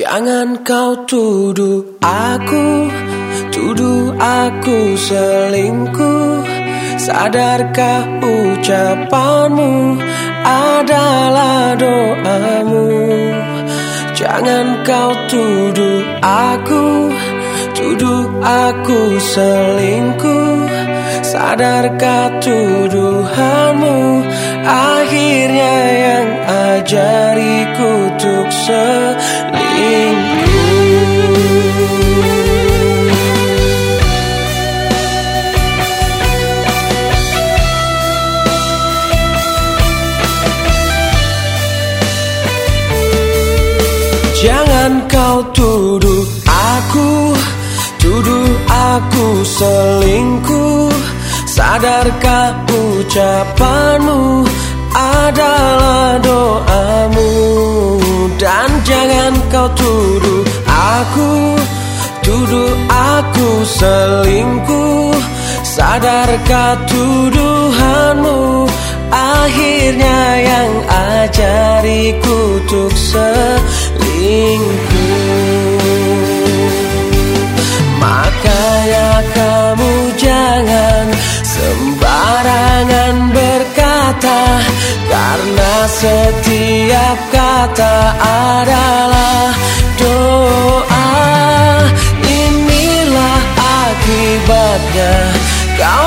Jangan kau tuduh aku, tuduh aku selingkuh. Sadarkah ucapanmu adalah doamu? Jangan kau tuduh aku, tuduh aku selingkuh. Sadarkah tuduhanmu akhirnya yang ajariku untuk selingkuh? Jangan kau tuduh aku Tuduh aku selingkuh. Sadarkah ucapanmu adalah doamu? Dan jangan kau tuduh aku Tuduh aku selingkuh. Sadarkah tuduhanmu Akhirnya yang ajariku untuk selingkuh Makanya kamu jangan sembarangan berkata Karena setiap kata adalah doa. Inilah akibatnya. Kau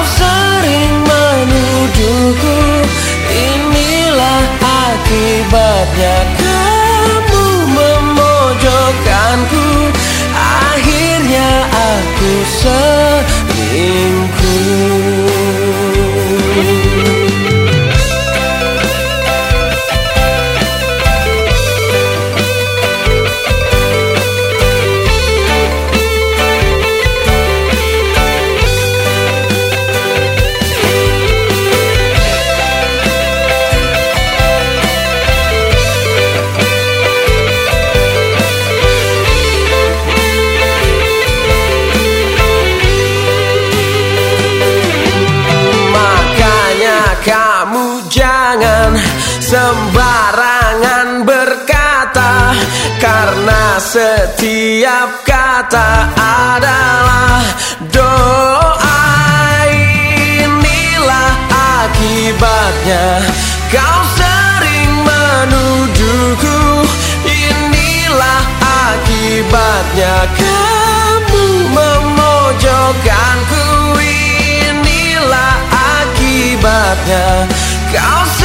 jangan sembarangan berkata Karena setiap kata adalah doa. Inilah akibatnya. Kau sering menuduhku Inilah akibatnya. Kamu memojokkanku Inilah akibatnya. Kau sering